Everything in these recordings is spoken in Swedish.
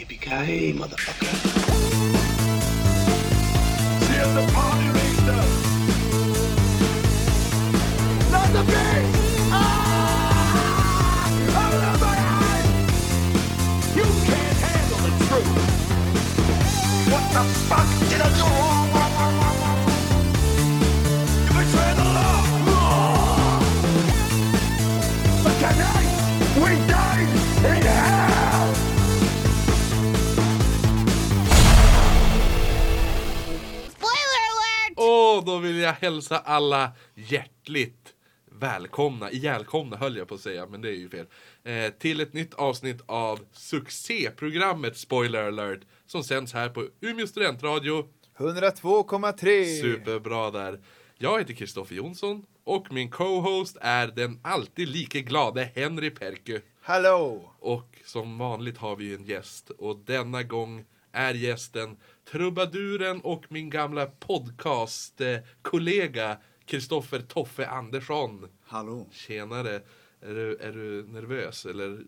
Yippee-ki-yay, motherfucker. See the party racer. Not the beat. My eyes. You can't handle the truth. What the fuck did I do? Vill jag hälsa alla hjärtligt välkomna, ihjälkomna höll jag på att säga, men det är ju fel. Eh, till ett nytt avsnitt av succéprogrammet Spoiler alert som sänds här på Umeå studentradio. 102,3! Superbra där. Jag heter Kristoffer Jonsson och min co-host är den alltid lika glade Henry Perky. Hallå! Och som vanligt har vi en gäst och denna gång är gästen trubaduren och min gamla podcastkollega Kristoffer Toffe Andersson. Hallå? Tjenare! Är du, är du nervös eller?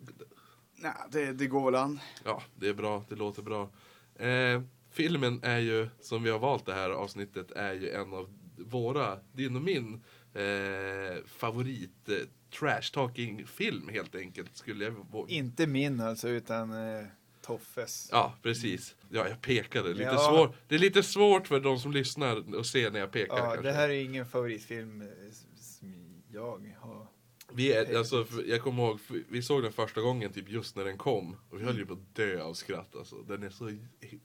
Nej, det, det går väl an. Ja, det är bra, det låter bra. Eh, filmen är ju, som vi har valt det här avsnittet, är ju en av våra, din och min eh, favorit eh, trash-talking film helt enkelt. Skulle jag Inte min alltså, utan eh, Toffes. Ja, precis. Ja, jag pekade. Lite Ja. svår, det är lite svårt för de som lyssnar att se när jag pekar. Ja, kanske. det här är ingen favoritfilm eh, som jag har. vi, är, alltså, jag kommer ihåg, vi såg den första gången typ just när den kom. Och vi höll ju på att dö av skratt. Alltså. Den är så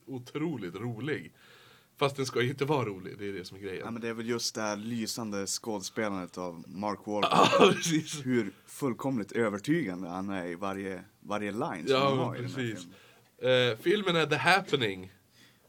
otroligt rolig. Fast den ska ju inte vara rolig, det är det som är grejen. Ja, men det är väl just det här lysande skådespelandet av Mark Wahlberg. Ja, precis. Hur fullkomligt övertygande han är i varje, varje line som Ja, han har i den här precis. filmen. Eh, filmen är The Happening.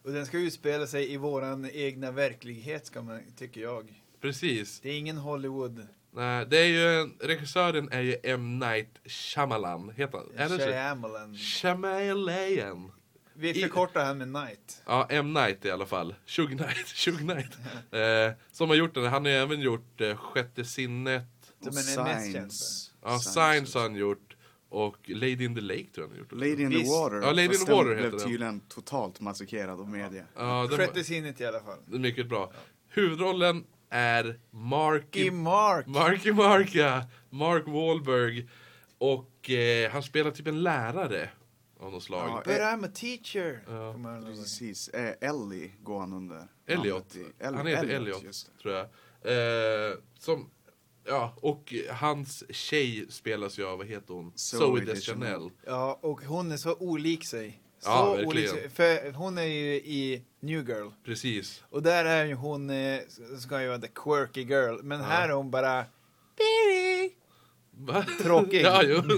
Och den ska utspela sig i våran egna verklighet, ska man, tycker jag. Precis. Det är ingen Hollywood. Nej, det är ju, regissören är ju M. Night Shyamalan. Heter han? Är det? Shyamalan. Shyamalan. Vi förkortar han med Night. Ja, M. Night i alla fall. Shug Knight. Shug Knight. Eh, som har gjort den. Han har ju även gjort eh, Sjätte sinnet. Som Och är den mest känd Signs. Ja, Signs har han gjort. Och Lady in the Lake tror jag han har gjort. också. Lady in the Visst. Water. Ja, Lady in fast the Water den heter blev den. tydligen totalt massakrerad av media. Ja, den i alla fall. den är mycket bra. Huvudrollen är Marky... I Mark. Marky Mark, ja. Mark Wahlberg. Och eh, han spelar typ en lärare av något slag. Ja, But I'm a teacher. Ja. kommer han ihåg. Precis. Eh, Ellie går han under. Elliot. namnet i- El- han heter Elliot, just det. tror jag. Eh, som, ja, och hans tjej spelas ju av, vad heter hon? Zoe Deschanel. Ja, och hon är så olik sig. Så Ja, verkligen. olik sig. För hon är ju i New Girl. Precis. Och där är ju hon, eh, ska ju vara the quirky girl. Men här är hon bara Billy. Va? Tråkig. ja, jo.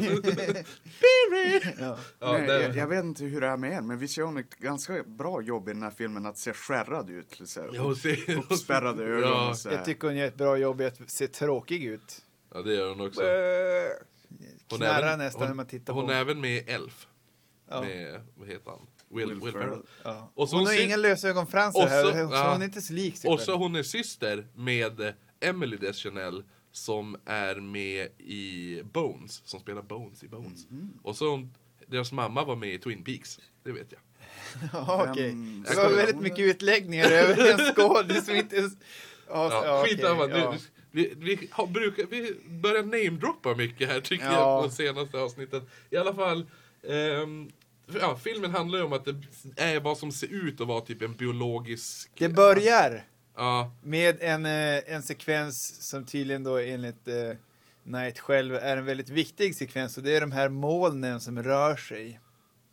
Ja. ja, Nej, jag, jag vet inte hur det är med er, men visst gör hon ett ganska bra jobb i den här filmen att se skärrad ut. Så här, Ja, hon ser- uppspärrade ögon Ja. och så här. Jag tycker hon gör ett bra jobb i att se tråkig ut. ja, det gör hon också. Hon är även- nästan hon, när man tittar Hon på är även med i Elf. Ja. Med, vad heter han? Will, Will Will, Ferrell. Ja. Och så hon hon har ser- inga lösögonfransar här, så- ja. hon är inte så lik sig Och så hon är syster med Emily Deschanel som är med i Bones, som spelar Bones i Bones. Mhm. Och så deras mamma var med i Twin Peaks, det vet jag. Ja, okej. Vem Det var väldigt mycket utläggningar över en skådis som inte... ens- Ja, Ja, ja, skitsamma, okej, ja. vi, vi, har, brukar, vi börjar namedroppa mycket här tycker Ja. jag på senaste avsnittet. I alla fall, ehm, ja, filmen handlar ju om att det är vad som ser ut att vara typ en biologisk... Det börjar Ja, med en, eh, en sekvens som tydligen då enligt eh, Knight själv är en väldigt viktig sekvens och det är de här molnen som rör sig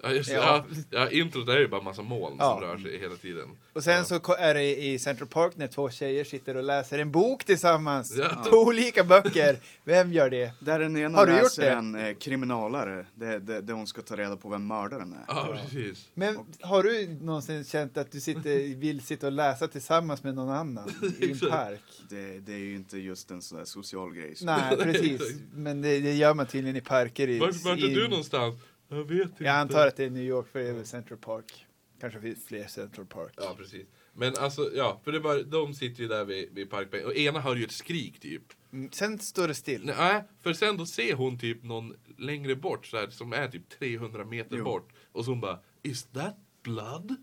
ja, just, Ja. ja. Ja, introt är ju bara massa moln Ja. som rör sig hela tiden. Och sen ja. så är det i Central Park när två tjejer sitter och läser en bok tillsammans. Ja. Två olika böcker. Vem gör det? Där den ena Har du gjort läser det? en eh, kriminalare, det, det, det hon ska ta reda på vem mördaren är. Ja, precis. Men har du någonsin känt att du sitter, vill sitta och läsa tillsammans med någon annan i en park? Det, det är ju inte just en sån där social grej. som- Nej, precis. Men det, det gör man tydligen i parker. I, Vart, vart är i, du någonstans? Jag vet inte. Jag antar att det är New York för det är väl Central Park. Kanske finns fler Central Park. Ja, precis. Men alltså, ja, för det var, de sitter ju där vid, vid parkbänken och ena hör ju ett skrik typ. Mm, Sen står det still. Nej, för sen då ser hon typ någon längre bort så här, som är typ 300 meter Jo. bort och så hon bara Is that blood?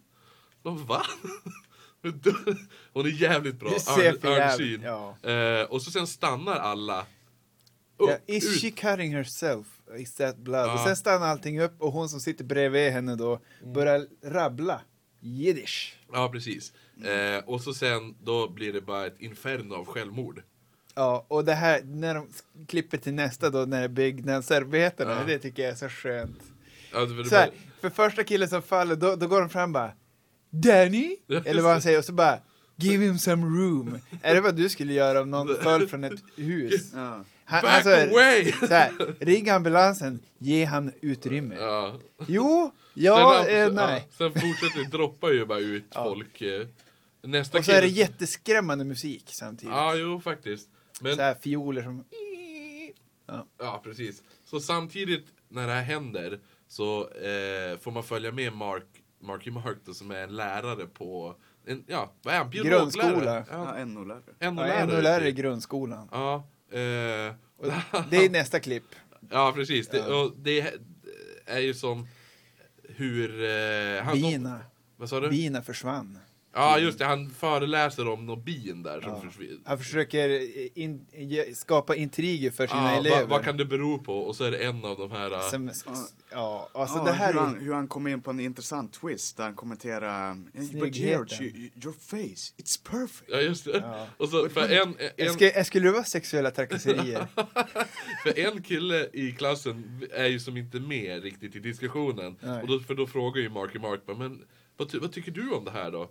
De, va? Hon är jävligt bra. Det ser för jävligt- Örnsyn. ja. Eh, och så sen stannar alla upp, Ja, is ut. she cutting herself? Is that blood? Och Ja. sen stannar allting upp och hon som sitter bredvid henne då Mm. börjar rabbla jiddisch. Ja, precis. Eh, och så sen, då blir det bara ett inferno av självmord. Ja, och det här, när de klipper till nästa då, när det är byggnadsarbetarna, Ja. det tycker jag är så skönt. Ja, det- det Så här, för första killen som faller, då, då går de fram bara Danny? Eller vad han säger, och så bara Give him some room. är det vad du skulle göra om någon föll från ett hus? Ja. Han, Back han säger, away! så här, ring ambulansen, ge han utrymme. Ja. Jo, ja, sen, eh, ja, nej. sen fortsätter det, droppar ju bara ut Ja. folk. eh. Nästa Och så är det kille- jätteskrämmande musik samtidigt. Ja, jo faktiskt. Men, Så här fioler som... ja, precis. Så samtidigt när det här händer så eh, får man följa med Mark, Marky Mark då, som är en lärare på, en, ja, vad är han? Biologlärare? Grundskola. Ja, Ja, NO-lärare. Ja, NO-lärare. ännu lärare i typ. grundskolan. Ja, det är nästa klipp. ja precis. Det, och det är ju som hur... Eh, Bina. vad sa du? Bina försvann. Ja, just det. Han föreläser om någon bin där som Ja. försvinner. Han försöker in, ge- skapa intriger för sina Ja, elever. vad, vad kan det bero på? Och så är det en av de här... äh, Som, ja, alltså ja, det här hur, han, hur han kom in på en intressant twist där han kommenterar But Snyggheten. George, you, your face, it's perfect. Ja, just det. Ja. Och så för en, Jag en, skulle, skulle det vara sexuella trakasserier? för en kille i klassen är ju som inte med riktigt i diskussionen. Nej. Och då, för då frågar ju Marky Mark men vad, ty, vad tycker du om det här då?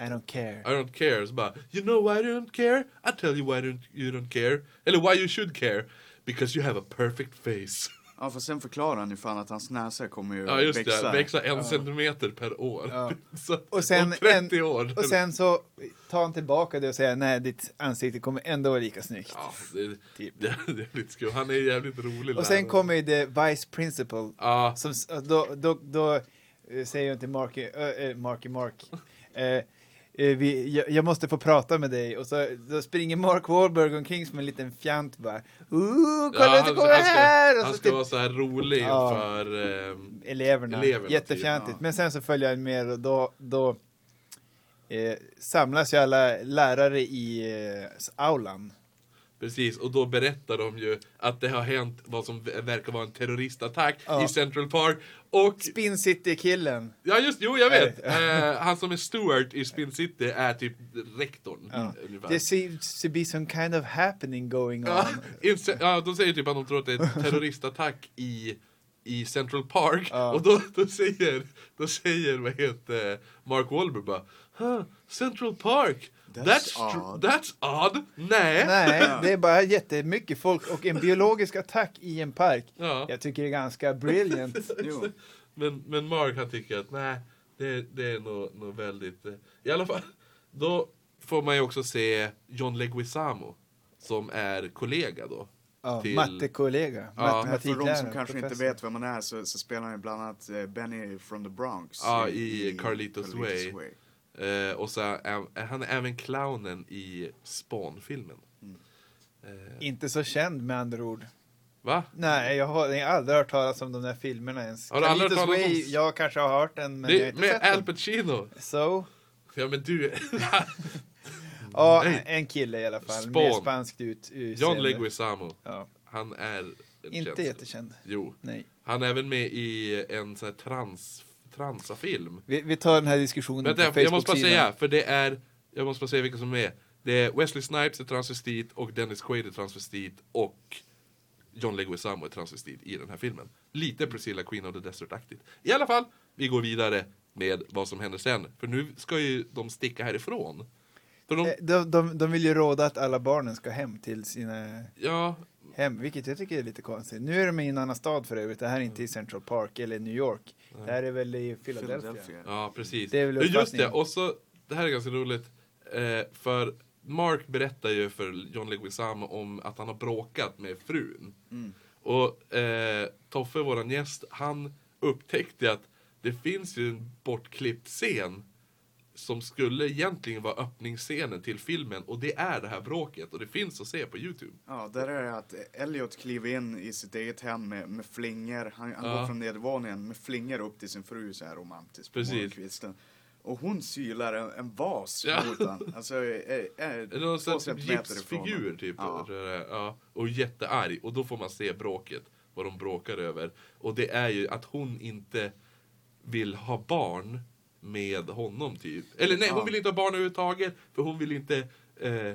I don't care. I don't care. Så bara, you know why I don't care? I tell you why don't, you don't care. Eller why you should care. Because you have a perfect face. Ja, för sen förklarar han ju fan att hans näsa kommer ju Ja just växa. det, växa en centimeter per år. Ja. Så, Och sen, om 30 en, år. och sen så tar han tillbaka det och säger nej, ditt ansikte kommer ändå vara lika snyggt. Ja, det, Typ. det, det är lite skumt. Han är jävligt rolig Och sen lärare. kommer ju the vice principal. Ja, Som, då, då, då eh, säger hon till Marky, äh, äh, Marky Mark. Eh, vi, jag, jag måste få prata med dig. Och så då springer Mark Wahlberg omkring som en liten fjant bara. Ooh, kolla ja, på det här! ska, Och han så ska typ, vara så här rolig Ja. för... ehm, eleverna. eleverna, Jättefjantigt. typ, ja. Men sen så följer han med och då, då eh, samlas ju alla lärare i eh, aulan. precis, och då berättar de ju att det har hänt vad som verkar vara en terroristattack Ja. i Central Park. Och, Spin City-killen. ja just, jo jag vet! Eh, han som är Stewart i Spin City är typ rektorn. Ja. ungefär. There seems to be some kind of happening going on. Ja, de säger typ att de tror att det är en terroristattack i, i Central Park. Ja. Och då, då säger, då säger vad heter Mark Wahlberg bara huh, Central Park, that's, That's odd." that's odd. Nej. Nej, det är bara jättemycket folk och en biologisk attack i en park. Ja. Jag tycker det är ganska brilliant. Jo. Men, men Mark han tycker att nej, det, det är nog, nog väldigt... eh, I alla fall, då får man ju också se John Leguizamo som är kollega då. Ja, Till- Mattekollega, Ja. Men för de som kanske inte vet vem man är så, så spelar han ju bland annat eh, Benny from the Bronx. Ja, i Carlitos Way. Way. Eh, och så är, är han är även clownen i Spawn-filmen. Eh, Inte så känd med andra ord. va? Nej, jag har, jag har aldrig hört talas om de där filmerna ens. Har du aldrig hört talas om- jag kanske har hört den, men jag har Det, inte med sett Al den. Pacino! So, Ja men du, ja, en kille i alla fall. Spawn. Mer spanskt ut. John Leguizamo. Ja, Han är inte känd- jättekänd. Jo. Nej. Han är även med i en sån här trans, transafilm. Vi, vi tar den här diskussionen Vänta, på jag måste bara säga, för det är, jag måste bara säga vilka som är. Det är Wesley Snipes är transvestit och Dennis Quaid är transvestit och John Leguizamo är transvestit i den här filmen. Lite Priscilla Queen of the Desert-aktigt. I alla fall, vi går vidare med vad som händer sen. För nu ska ju de sticka härifrån. För de, Eh, De, de, de vill ju råda att alla barnen ska hem till sina ja, hem, vilket jag tycker är lite konstigt. Nu är de i en annan stad för övrigt. Det här är inte i Central Park eller New York. Det här är väl i Philadelphia. Philadelphia. ja precis. Det är väl Ja, Just det, och så, det här är ganska roligt. Eh, för Mark berättar ju för John Leguizamo om att han har bråkat med frun. Mm. Och eh, Toffe, våran gäst, han upptäckte att det finns ju en bortklippt scen som skulle egentligen vara öppningsscenen till filmen och det är det här bråket och det finns att se på Youtube. Ja, där är det att Elliot kliver in i sitt eget hem med, med flingor. Han, han Ja. går från nedervåningen med flingor upp till sin fru så här romantiskt på Precis. morgonkvisten. Och hon sylar en, en vas Ja. mot honom. Alltså, är, är, Det är någon ifrån gipsfigur typ. Ja. Ja. Och jättearg. Och då får man se bråket. Vad de bråkar över. Och det är ju att hon inte vill ha barn med honom typ. Eller nej, hon vill inte ha barn överhuvudtaget. För hon vill inte... Eh,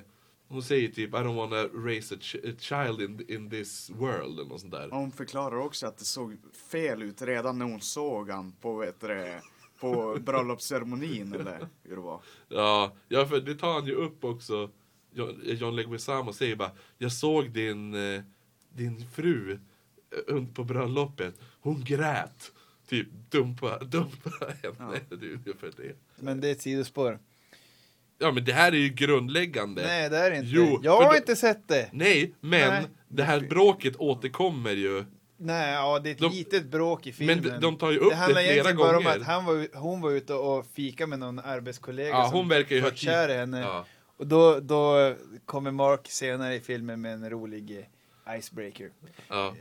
hon säger typ I don't wanna raise a, ch- a child in, in this world. Eller något sånt där. Hon förklarar också att det såg fel ut redan när hon såg han på, vet du, på bröllopsceremonin eller hur det var. Ja, ja, för det tar han ju upp också. John, John Leguizamo säger bara Jag såg din, eh, din fru eh, på bröllopet. Hon grät. Typ dumpa, dumpa henne. Det är ungefär det. Men det är ett sidospår. Ja men det här är ju grundläggande. Nej, det är det inte. Jo, jag har då- inte sett det. Nej, men Nej. det här bråket återkommer ju. Nej, ja, det är ett De- litet bråk i Men filmen. de- de tar ju upp det handlar flera egentligen bara om gånger. att han var, hon var ute och fika med någon arbetskollega Ja, som hon verkar ju var kär i henne. Ja. Och då, då kommer Mark senare i filmen med en rolig eh, icebreaker. Ja.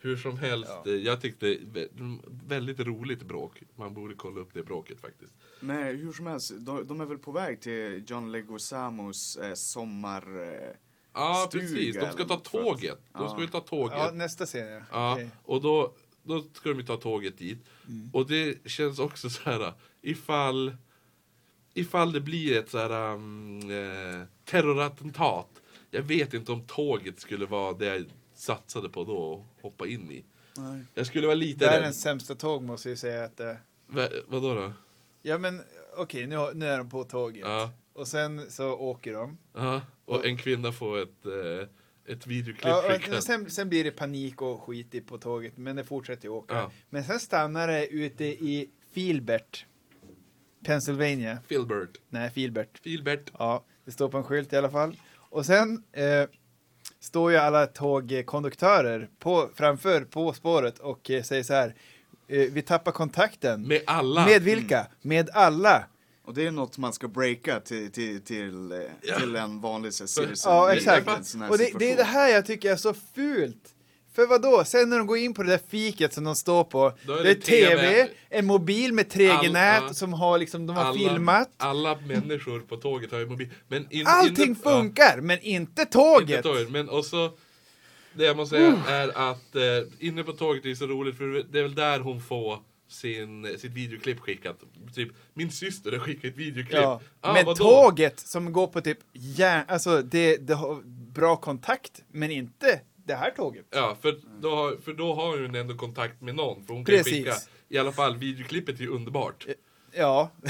Hur som helst, Ja. eh, jag tyckte vä- väldigt roligt bråk. Man borde kolla upp det bråket faktiskt. Men hur som helst, de, de är väl på väg till John Leguizamos eh, sommar... Eh, Ja, Stuga precis. De ska ta att- tåget. De ska väl ta tåget. Ja, nästa scen ja. Okej. och då, då ska de ju ta tåget dit. Mm. Och det känns också så här ifall, ifall det blir ett så här um, eh, terrorattentat. Jag vet inte om tåget skulle vara det satsade på då och hoppa in i. nej. Jag skulle vara lite Världens rädd. sämsta tåg måste jag säga att det Va, vadå då? Ja men okej, nu, nu är de på tåget. Ja. Och sen så åker de. Ja, och en kvinna får ett, eh, ett videoklipp Ja, och sen, sen blir det panik och skit i på tåget, men det fortsätter ju åka. Ja. Men sen stannar det ute i Filbert, Pennsylvania. Filbert. Nej, Filbert. Filbert. Ja, det står på en skylt i alla fall. Och sen eh, står ju alla tågkonduktörer på, framför på spåret och eh, säger så här. Eh, vi tappar kontakten. Med alla. Med vilka? Med alla. Och det är något man ska breaka till, till, till, eh, Ja. till en vanlig citizen. Ja, exakt. Och det, det är det här jag tycker är så fult. För vad då? Sen när de går in på det där fiket som de står på, Då är det är det TV, TV, en mobil med 3G-nät Alla- som har liksom, de har alla, filmat. Alla människor på tåget har ju mobil. Men in, Allting ja. funkar, men inte Inte tåget. tåget, men också det jag måste säga är att eh, inne på tåget är det så roligt för det är väl där hon får sin, sitt videoklipp skickat. Typ, min syster har skickat ett videoklipp. Ja. Ah, men vadå? tåget som går på typ järn, alltså det, det har bra kontakt, men inte det här tåget. Ja, för då, har, för då har hon ändå kontakt med någon. För hon kan Precis. skicka, i alla fall videoklippet är ju underbart. Ja,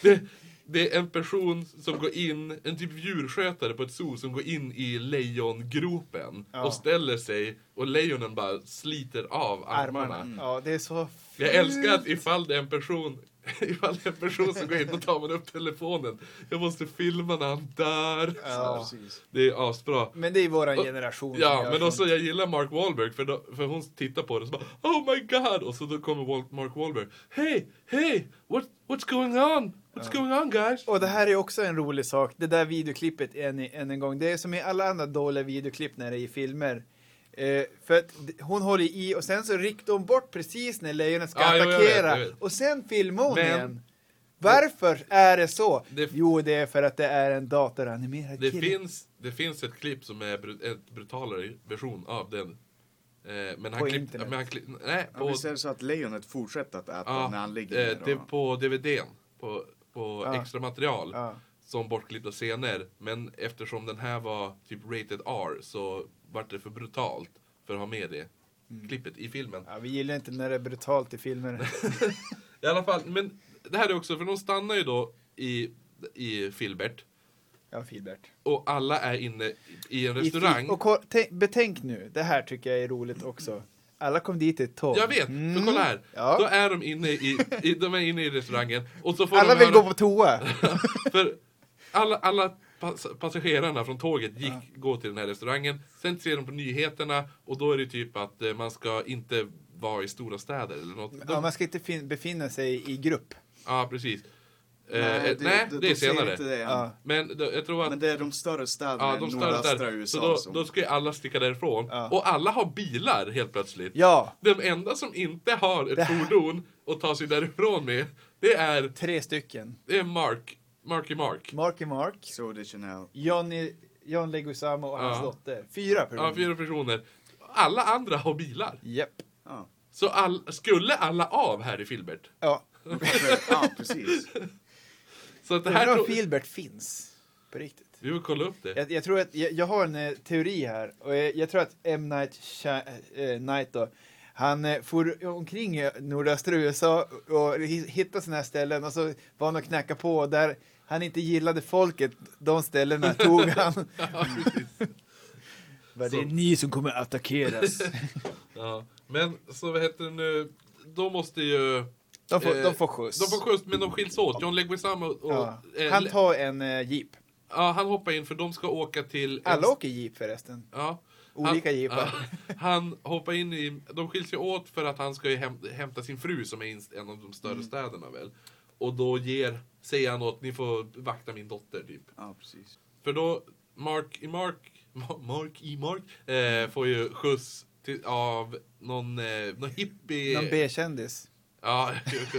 Det, det är en person som går in, en typ djurskötare på ett zoo som går in i lejongropen Ja. och ställer sig och lejonen bara sliter av armarna. armarna. Ja, det är så Jag fult. älskar att ifall det är en person Ifall det är en person som går in, då tar man upp telefonen. Jag måste filma när han dör. Ja. Precis. Det är asbra. Men det är våran Och- generation Ja, men sånt. också jag gillar Mark Wahlberg för, då, för hon tittar på det och så bara Oh my god! Och så då kommer Mark Wahlberg Hey, hey! What, what's going on? What's going on guys? Och det här är också en rolig sak. Det där videoklippet än, än en gång. Det är som i alla andra dåliga videoklipp när det är i filmer. Eh, för att hon håller i och sen så riktar hon bort precis när lejonet ska Ja, jo, jag vet, attackera. jag vet. Och sen filmar hon Men- igen. Varför är det så? Det- jo, det är för att det är en datoranimerad Det kille. finns, det finns ett klipp som är bru- en brutalare version av den. Eh, men han På klipp, internet? men han klipp, nej, Ja, på, visst är det så att lejonet fortsätter att äta ja, när han ligger eh, ner? det, och- på DVDn. På, på Ja. extra material. Ja. Som bortklippta scener. Men eftersom den här var typ rated R så vart det för brutalt för att ha med det Mm. klippet i filmen. Ja, vi gillar inte när det är brutalt i filmer. I alla fall, men det här är också, för de stannar ju då i, i Filbert. ja, Filbert. Och alla är inne i- i en I restaurang. fi- och betänk nu, det här tycker jag är roligt också. Alla kom dit i ett tåg. Jag vet, för kolla här. Ja. Då är de inne i, i, de är inne i restaurangen. Och så får Alla de vill höra, gå på toa. För alla, alla pass, passagerarna från tåget gick, gå till den här restaurangen. Sen ser de på nyheterna och då är det typ att eh, man ska inte vara i stora städer eller något. Ja, man ska inte fin- befinna sig i grupp. Ja, precis. Eh, nej, det, är de säger senare. Inte det. Ja. Men då, jag tror att Men det är de större städerna Ja, de större nordöstra. USA. Så då, som- då ska ju alla sticka därifrån. Ja. Och alla har bilar helt plötsligt. Ja, Den enda som inte har ett Det fordon att ta sig därifrån med, det är, tre stycken. det är Mark. Marky Mark. Marky Mark, det Chanel. Johnny, John Leguizamo och hans Ja. dotter. Fyra personer. Ja, fyra personer. Alla andra har bilar. Japp. Ja. Så all, skulle alla av här i Filbert? Ja. ja, precis. Så att det Undrar här... om Tro, Filbert finns. På riktigt. vi får kolla upp det. Jag, jag tror att, jag, jag har en eh, teori här. Och jag, jag tror att M. Night, Shy, eh, Night då, han eh, for omkring i nordöstra USA och hi- hittade sådana här ställen och så var han och knackade på och där han inte gillade folket, de ställena tog han. Vad det är ni som kommer attackeras. Ja. Men så vad heter det nu? Då måste ju... De får, eh, de får skjuts. De får skjuts, men de skiljs åt. John Leguizamo och... ja. eh, Han tar en eh, jeep. ja, han hoppar in för de ska åka till... en- Alla åker jeep förresten. Ja. Olika han, jeepar. ja, han hoppar in i, de skiljs ju åt för att han ska ju häm, hämta sin fru som är i en av de större Mm. städerna väl. Och då ger, säger han åt, ni får vakta min dotter typ. Ja, precis. För då, Mark i Mark, Ma- Mark i Mark, eh, får ju skjuts till, av någon, eh, någon hippie. Någon B-kändis. Ja,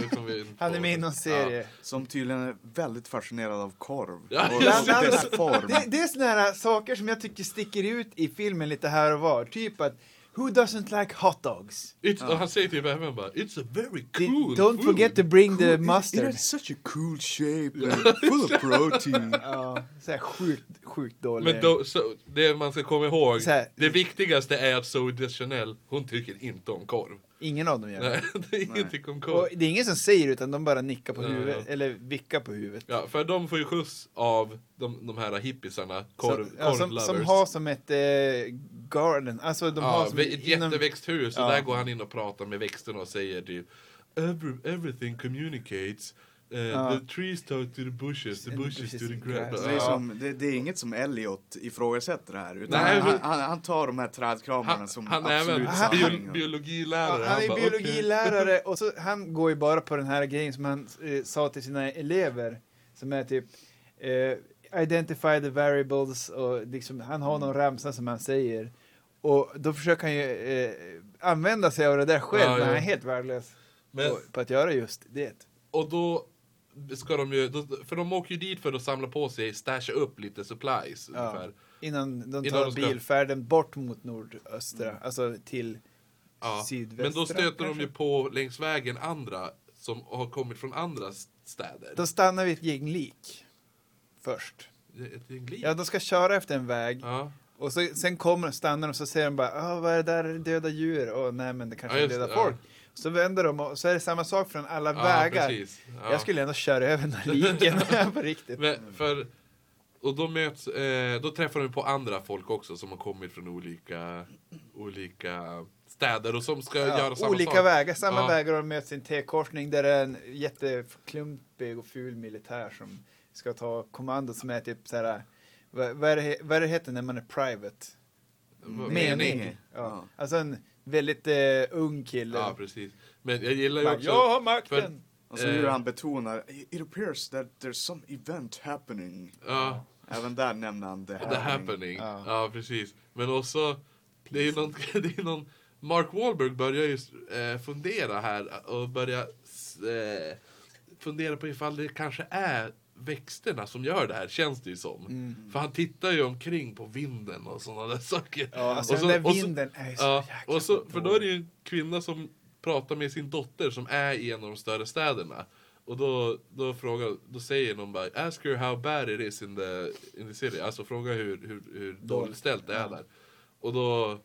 Han är med i någon serie. Som tydligen är väldigt fascinerad av korv. Ja, och dess form. Det, det är såna här saker som jag tycker sticker ut i filmen lite här och var. Typ att Who doesn't like hot dogs? It's, och han säger typ även bara, it's a very cool Don't food." forget to bring the It- It mustard. has such a cool shape and full of protein. Ja, så här sjukt, sjukt dålig. Men då, så, det man ska komma ihåg, Så här- det viktigaste är att Zoe Deschanel, hon tycker inte om korv. Ingen av dem gör det. Nej, det är ingenting om Och korv. det är ingen som säger utan de bara nickar på Ja, huvudet, ja. eller vickar på huvudet. Ja, för de får ju skjuts av de, de här hippisarna, korv, Så- ja, som, korvlovers. som har som ett eh, garden, alltså de har ja, som ett inom- jätteväxthus, och Ja. där går han in och pratar med växterna och säger typ Every, Everything communicates. Uh, Ja. The trees talk to the bushes, the bushes bushes to the grass. Det är, som, det, det är inget som Elliot ifrågasätter här. Utan Nej, han, men- han, han tar de här trädkramarna som han är även absolut Han- bio, sanning. biologilärare. Ja, han är bara, biologilärare och så, han går ju bara på den här grejen som han eh, sa till sina elever. Som är typ eh, Identify the variables och liksom, han har någon ramsa som han säger. Och då försöker han ju eh, använda sig av det där själv, Ja, men han är helt värdelös Men, på, att göra just det. och då ska de ju, då, för de åker ju dit för att samla på sig, stasha upp lite supplies Ja. ungefär. Innan de Innan tar de ska- bilfärden bort mot nordöstra, alltså till Ja. sydvästra. Men då stöter de kanske? ju på längs vägen andra som har kommit från andra städer. De stannar vid ett gäng lik först. Ett lik. Ja, de ska köra efter en väg. Ja. Och så, sen kommer stannar och så säger de bara ah, vad är det där döda djur? Och nej men det kanske Ja, är döda folk. ja. Så vänder de och så är det samma sak från alla Ja, vägar. Ja. Jag skulle ändå köra över den här liken på riktigt. Men för, och då möts, eh, då träffar de på andra folk också som har kommit från olika, olika städer och som ska Ja, göra samma olika sak. vägar, samma vägar och de möts i en T-korsning där det är en jätteklumpig och ful militär som ska ta kommando som är typ så här vad, vad, är det, vad är det heter när man är private? Vad- Mening. mening. Ja. Ja. Alltså en väldigt eh, ung kille. Ja, precis. Men jag gillar ju också... jag har makten! Och så hur Eh. han betonar, it appears that there's some event happening. Ja, Även där nämner han the the happening. happening. Ja. Ja. precis. Men också, det är ju någon, det är någon Mark Wahlberg börjar ju eh, fundera här och börja s- eh, fundera på ifall det kanske är växterna som gör det här, känns det ju som. Mm. För han tittar ju omkring på vinden och sådana där saker. Ja, alltså Och så- den där och så- vinden är ju så Ja, jäkla och så, för då är det ju en kvinna som pratar med sin dotter som är i en av de större städerna. Och då, då, frågar, då säger någon bara Ask her how bad it is in the, in the city. Alltså fråga hur, hur, hur dåligt ställt det är där. Och då,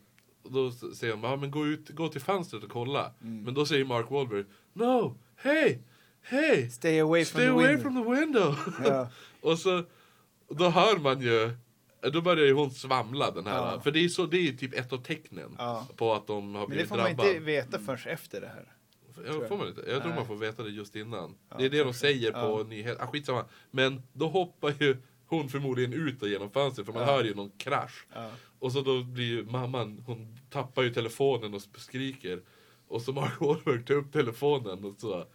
då säger hon ja men gå, ut, gå till fönstret och kolla. Mm. Men då säger Mark Wahlberg No! Hey! Hey! Stay away from Stay the away window. from the window! Ja. och så, då hör man ju då börjar ju hon svamla den här, Ja. för det är, så, det är typ ett av tecknen Ja. på att de har Men det blivit får man drabbade. inte veta förrän efter det här. Ja, får man inte? Jag tror man får veta det just innan. Ja, det är det de kanske. säger på Ja. nyheter. Ah, skitsamma. Men då hoppar ju hon förmodligen ut genom fönstret för man hör ju någon krasch. Och så då blir ju mamman, hon tappar ju telefonen och skriker. Och så Mark Wahlberg tar upp telefonen och så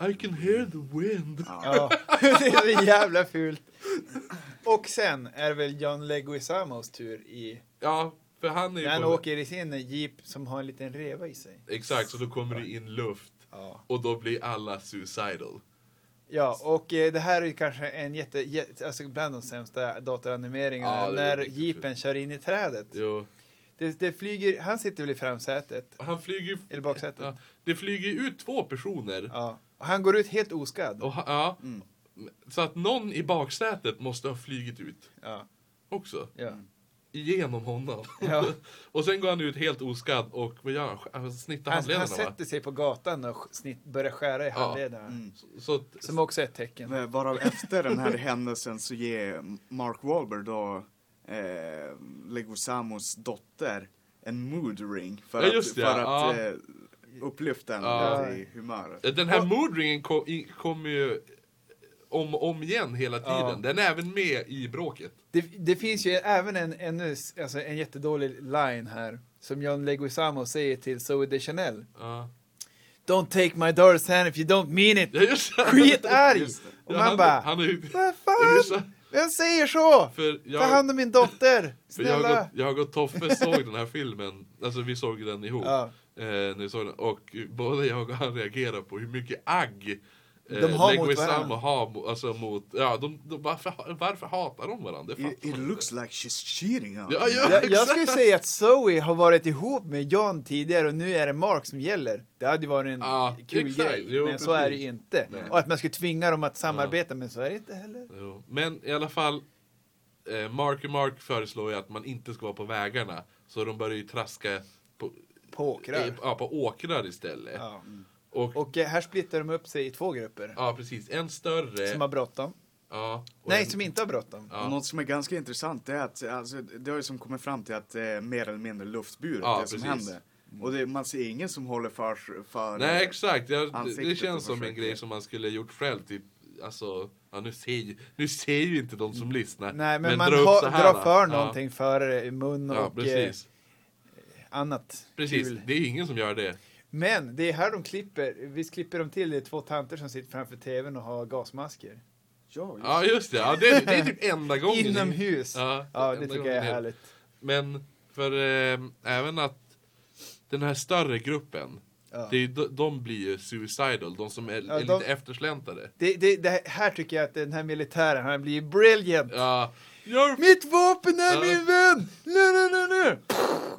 I can hear the wind. Ja, det är så jävla fult. Och sen är det väl John Leguizamos tur i... Ja, för han är ju När han åker i sin jeep som har en liten reva i sig. Exakt, så då kommer det in luft. Ja. Och då blir alla suicidal. Ja, och eh, det här är kanske en jätte, jätte alltså bland de sämsta datoranimeringarna. Ja, när jeepen kör in i trädet. Jo. Det, det flyger, han sitter väl i framsätet. Han flyger. Eller baksätet. Ja, det flyger ut två personer. Ja. Han går ut helt oskadd. Och, ha- ja, Så att någon i baksätet måste ha flygit ut Ja. också. Ja. Igenom honom. Ja. och sen går han ut helt oskadd och vad gör han? Han snittar Han, handlederna han va? sätter sig på gatan och snitt, börjar skära i Ja. handlederna. Så, så att, Som också är ett tecken. Varav efter den här händelsen så ger Mark Wahlberg då eh, Leguizamos dotter en mood ring för Ja, att, just det, för ja. att eh, upplyfta henne Ja. till humöret. den här moodringen kom, i- kommer ju om och om igen hela tiden. Ja. Den är även med i bråket. Det, det finns ju även en, s- alltså en jättedålig line här. Som John Leguizamo säger till Zoe Deschanel. Ja, Don't take my daughter's hand if you don't mean it. ja. Skitarg! Och man han, bara, han är vad fan? Vem säger så? för jag, Ta hand om min dotter! Jag, Snälla! och, jag och Toffe såg den här filmen, alltså vi såg den ihop. Ja. Eh, när vi såg den, och både jag och han reagerade på hur mycket agg eh, De har mot varandra. har mo- alltså mot, ja, de, de, varför, varför hatar de varandra? Det It, fattar it man looks like she's cheating on Ja, ja. Jag, jag skulle säga att Zoe har varit ihop med John tidigare och nu är det Mark som gäller. Det hade ju varit en Ja, kul exakt. grej, Jo, men så är det precis. ju inte. Nej. Och att man skulle tvinga dem att samarbeta, men så är det inte heller. Jo. Men i alla fall, eh, Mark och Mark föreslår ju att man inte ska vara på vägarna. Så de börjar ju traska på, åkrar. eh, ja, på åkrar istället. Ja. Och, Och eh, här splittar de upp sig i två grupper. ja, precis. En större. Som har bråttom. ja, Nej, en, som inte har bråttom. Ja. Och något som är ganska intressant är att alltså, det har ju som kommit fram till att det är mer eller mindre luftburet Ja, det som precis. händer. Och det, man ser ingen som håller för, för Nej exakt, ja, det, känns som en grej som man skulle gjort själv. Typ, alltså, ja, nu, ser ju, nu ser ju inte de som lyssnar. Nej, men, man dra ha, drar för ja. någonting för eh, mun Ja, och eh, precis. Annat precis. kul. Det är ingen som gör det. Men det är här de klipper, visst klipper de till det är två tanter som sitter framför tvn och har gasmasker? Ja, just Ja just det, ja, det, det är typ enda gången. Inomhus! Ja, Ja, det tycker jag är härligt. Men för eh, även att den här större gruppen, Ja. det är, de, de blir ju suicidal, de som är, Ja, är de- lite eftersläntade. Det, det, det här tycker jag att den här militären, han blir brilliant! Ja, gör Mitt vapen är Ja. min vän! Nu, nu, nu, nu!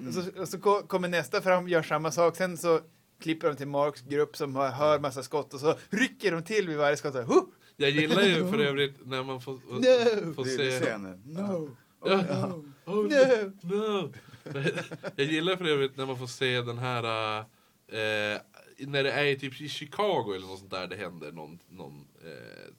Och så, och så ko- kommer nästa fram, gör samma sak, sen så klipper de till Marks grupp som har, hör massa skott och så rycker de till vid varje skott. Så, huh! Jag gillar ju för övrigt när man får, No! får det är se... scenen. No! Ja. no. Oh, No. no. Jag gillar för övrigt när man får se den här... eh, när det är typ i Chicago eller något sånt där det händer någon... någon eh,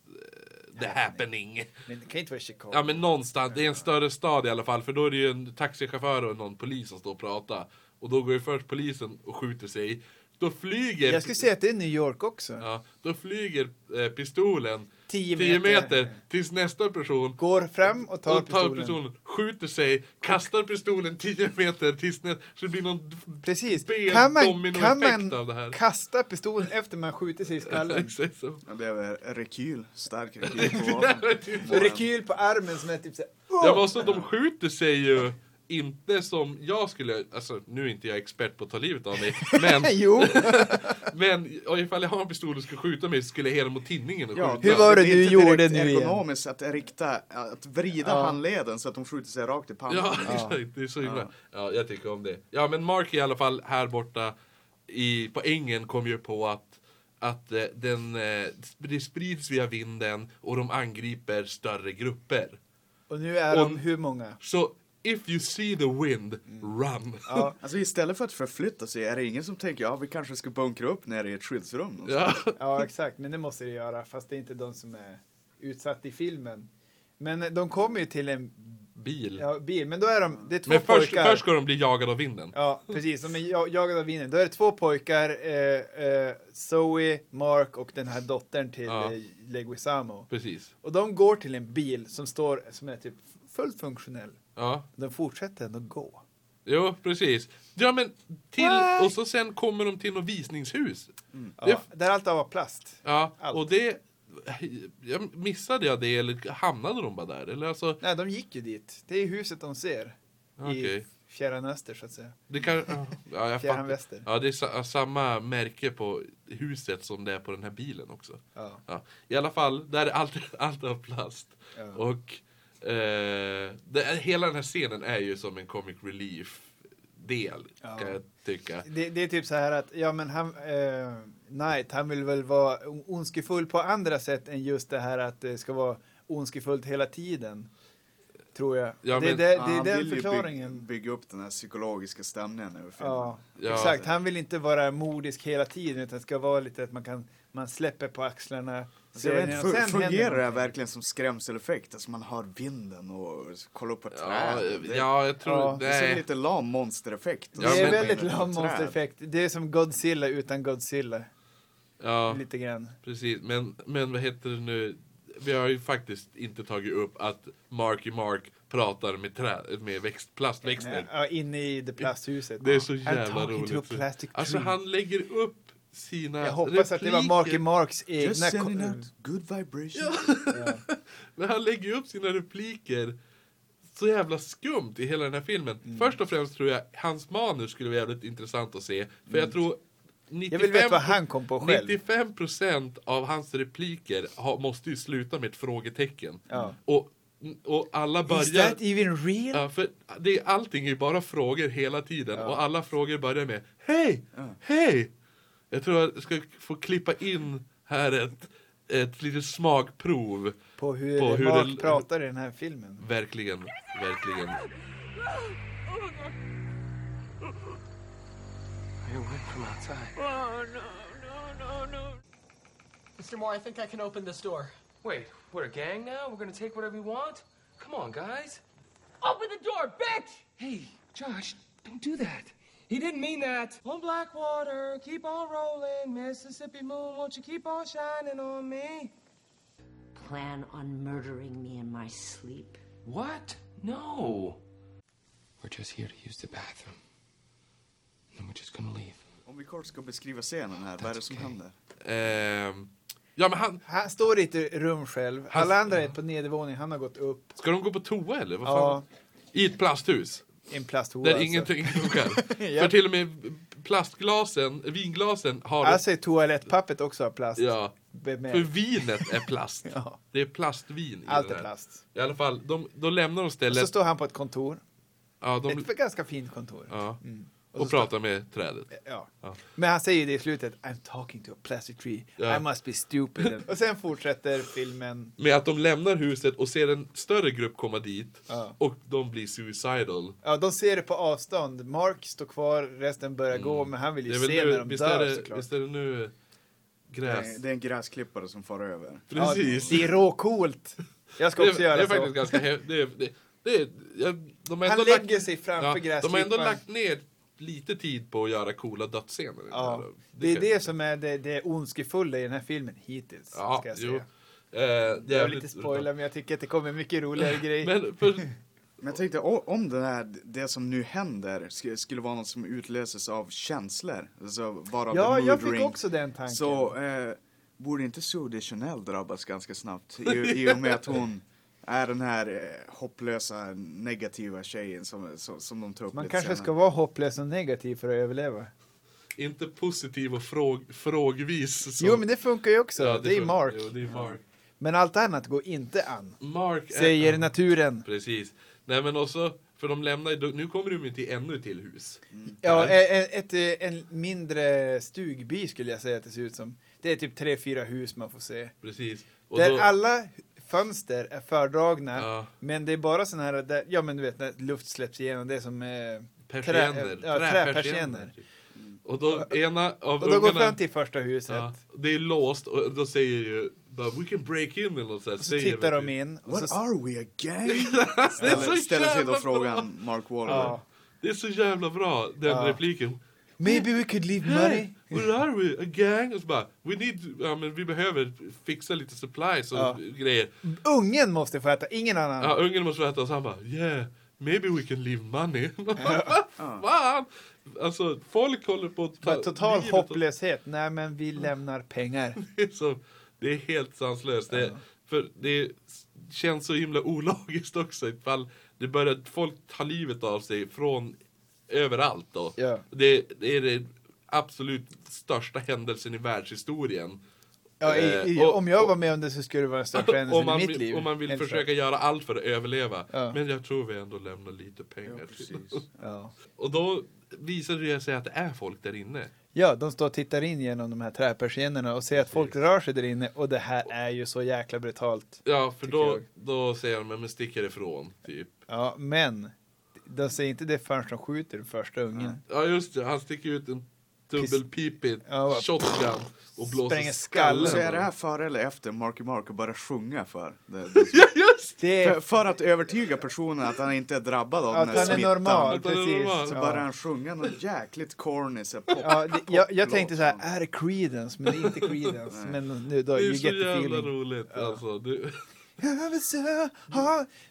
the happening. Men det kan inte vara Chicago. Ja men någonstans, det är en större stad i alla fall för då är det ju en taxichaufför och någon polis som står och pratar. Och då går ju först polisen och skjuter sig. Då flyger... Jag skulle säga att det är New York också. Ja, då flyger eh, pistolen 10 10 meter. meter tills nästa person Går fram och tar och tar pistolen. pistolen, skjuter sig, kastar pistolen 10 meter tills nä- så det blir någon Precis. Kan man, kan av det man här. kasta pistolen efter man skjuter sig i skallen? Ja, det är väl rekyl, stark rekyl på är typ rekyl på armen som är typ såhär... Ja, men också, de skjuter sig ju inte som jag skulle, alltså nu är inte jag expert på att ta livet av mig, men, jo! men ifall jag har en pistol och ska skjuta mig så skulle jag hela mot tinningen och Ja, skjuta. Hur var det är du gjorde nu igen? ergonomiskt att rikta, att vrida Ja. handleden så att de skjuter sig rakt i pannan. Ja, exakt. Det är så himla... Ja. jag tycker om det. Ja, men Mark i alla fall här borta i, på ängen kom ju på att, att eh, den, eh, det sprids via vinden och de angriper större grupper. Och nu är Och- de hur många? Så, if you see the wind, run. Ja. Alltså istället för att förflytta sig är det ingen som tänker ja vi kanske ska bunkra upp nere i ett skyddsrum. någonstans. Ja. ja, exakt. Men det måste det göra. Fast det är inte de som är utsatt i filmen. Men de kommer ju till en Bil. ja, bil. Men då är de... Det är två men först, pojkar. först ska de bli jagade av vinden. Ja, precis. De är ja- jagade av vinden. Då är det två pojkar, eh, eh, Zoe, Mark och den här dottern till Ja. eh, Leguizamo. Precis. Och de går till en bil som står, som är typ fullt funktionell. Ja. De fortsätter ändå gå. Jo, precis. Ja, men till, och så sen kommer de till något visningshus. Ja, där allt var plast. Ja, Allt. och det... Jag missade jag det eller hamnade de bara där? Eller alltså, Nej, de gick ju dit. Det är huset de ser. okej. I fjärran öster, så att säga. Det kan... Ja, ja, jag Fjärran väster. Ja, det är sa, samma märke på huset som det är på den här bilen också. Ja. Ja. I alla fall, där är allt, allt av plast. Ja. Och eh, det, hela den här scenen är ju som en comic relief del, Ja. kan jag tycka. Det, det är typ så här att, ja men han, eh, Knight, han vill väl vara ondskefull på andra sätt än just det här att det ska vara ondskefullt hela tiden. Tror jag. Ja, det, men- det, det Ja, är han den vill ju förklaringen. Bygga, bygga upp den här psykologiska stämningen över filmen. Ja, Ja. exakt. Han vill inte vara modisk hela tiden utan det ska vara lite att man kan, man släpper på axlarna. Så jag vet, serien, inte, sen fungerar det här verkligen som skrämseleffekt? Alltså man hör vinden och kollar upp på Ja, träd. Det, ja, jag tror... Ja, det är lite lam monstereffekt. Ja, det är väldigt lam monstereffekt. Det är som Godzilla utan Godzilla. Ja, Lite grann. precis. Men, men vad heter det nu? Vi har ju faktiskt inte tagit upp att Marky Mark pratar med, trä, med växt, plastväxter. Ja, inne i det plasthuset. Det är så jävla roligt. Alltså han lägger upp sina Jag hoppas att det var Marky Marks egna... Just out good vibration. Ja. Men han lägger upp sina repliker så jävla skumt i hela den här filmen. Mm. Först och främst tror jag hans manus skulle vara jävligt intressant att se. För jag tror 95, Mm. Jag vill veta vad han kom på själv. 95% av hans repliker ha, måste ju sluta med ett frågetecken. Ja. Och, och alla Is börjar... that even real? Ja, för det, allting är ju bara frågor hela tiden. Ja. Och alla frågor börjar med Hej! Hej! Jag tror jag ska få klippa in här ett, ett litet smakprov. På hur, På hur Mark det- pratar i den här filmen. Verkligen, verkligen. You're wet from outside. Oh, no, no, no, no. Mr. Moore, I think I can open this door. Wait, we're a gang now? We're gonna take whatever we want? Come on, guys. Open the door, bitch! Hey, Josh, don't do that. He didn't mean that. On Blackwater, keep on rolling. Mississippi moon, won't you keep on shining on me? plan on murdering me in my sleep? What? No. We're just here to use the bathroom. Then we're just gonna leave. Om vi kort ska beskriva scenen här, vad är det som okay. händer? Ehm, ja men han, Han står i ett rum själv. Han- Alla andra är på nedervåningen. Han har gått upp ska de gå på toa eller? Vad Ja. fan? I ett plasthus? En plasthoa. Där alltså. ingenting funkar. Ja. För till och med plastglasen, vinglasen har... Alltså är toalettpappret också av plast. ja, med- för vinet är plast. Ja. Det är plastvin i Allt är plast. I alla fall, de, då lämnar de Och stället. så står han på ett kontor. ja, de, Ett ganska fint kontor. ja, Och och pratar med trädet. Ja. Ja. Men han säger det i slutet. I'm talking to a plastic tree. Ja. I must be stupid. och sen fortsätter filmen. Med att de lämnar huset och ser en större grupp komma dit. Ja. Och de blir suicidal. Ja, de ser det på avstånd. Mark står kvar, resten börjar gå, men han vill ju Mm. Det är se väl när nu, de visst, dör är det, såklart. visst är det nu gräs? Det är- Det är en gräsklippare som far över. Precis. Ja, det är råcoolt. Jag ska det, också är- göra det är så. faktiskt ganska det, är- det, det, de har Han lägger lagt, sig framför ja, De har ändå gräsklipparen. lagt ner lite tid på att göra coola dödsscener. Ja, här. det är kan- det som är det, det ondskefulla i den här filmen hittills. Ja, ska jag säga. Eh, Det var jävligt- lite spoiler, men jag tycker att det kommer mycket roligare grejer. Men för, Men jag tänkte, om det här, det som nu händer, sk- skulle vara något som utlöses av känslor, alltså varav ja, jag fick också den tanken. så eh, borde inte Sue Chanel drabbas ganska snabbt i, i och med att hon är den här eh, hopplösa, negativa tjejen som, som, som de tar upp Man lite kanske senare. ska vara hopplös och negativ för att överleva. inte positiv och fråg, frågvis. som- Jo, men det funkar ju också. Ja, det, är Mark. Jo, det är Mark. Men allt annat går inte an. Mark är- Säger naturen. Precis. Nej men också, för de lämnar ju, nu kommer de ju till ännu ett till hus. Ja, Där. ett, ett, en mindre stugby skulle jag säga att det ser ut som. Det är typ tre, fyra hus man får se. Precis. Och Där då, alla fönster är fördragna, Ja. men det är bara sådana här, där, ja men du vet när luft släpps igenom, det är som eh, persienner, ja, träpersienner. träpersienner. Och då ena av Och då går fram till första huset, ja, det är låst och då säger ju we can break in eller något sånt. och så tittar de in, och What så, are we, a gang? Det är så Ställer, ställer sig då jävla frågan Mark Wahlberg. ja. Det är så jävla bra, den Ja. repliken. Maybe we could leave money. Where are we? A gang? Och så bara, we need, ja men vi behöver fixa lite supplies och Ja. grejer. Ungen måste få äta, ingen annan. Ja, ungen måste veta och så han bara, yeah, maybe we can leave money. Fan? Alltså folk håller på att ta total hopplöshet. Nej, men vi lämnar pengar. Det är, så, det är helt sanslöst. Det, För det känns så himla ologiskt också ifall det börjar, folk tar livet av sig från överallt då. Ja. Det, det är den absolut största händelsen i världshistorien. Ja, i, i, Eh, och- om jag var med om det så skulle det vara den största händelsen i mitt vill, liv. om man vill Helt försöka klart. göra allt för att överleva. Ja. Men jag tror vi ändå lämnar lite pengar till. Ja. Och då visar det sig att det är folk där inne. ja, de står och tittar in genom de här träpersiennerna och ser att folk rör sig där inne och det här är ju så jäkla brutalt. Ja, för då, jag. då säger de, men sticker ifrån, typ. Ja, men de säger inte det förrän de skjuter den första ungen. Ja, just det. Han sticker ut en dubbelpipig Ja, bara- shotgun och blåser skallen. skallen. Så är det här före eller efter Marky Mark och börjar sjunga för? Det, det, Ja, just Det för, för att övertyga personen att han inte är drabbad av att den här han är smittan. normal, Att han är precis. normal. Så Ja. börjar han sjunga något jäkligt corny så pop, Ja, det, jag, jag tänkte så här, är det Creedence? Men det är inte Creedence. men nu då, Det är you så jävla feeling. roligt. Alltså, det.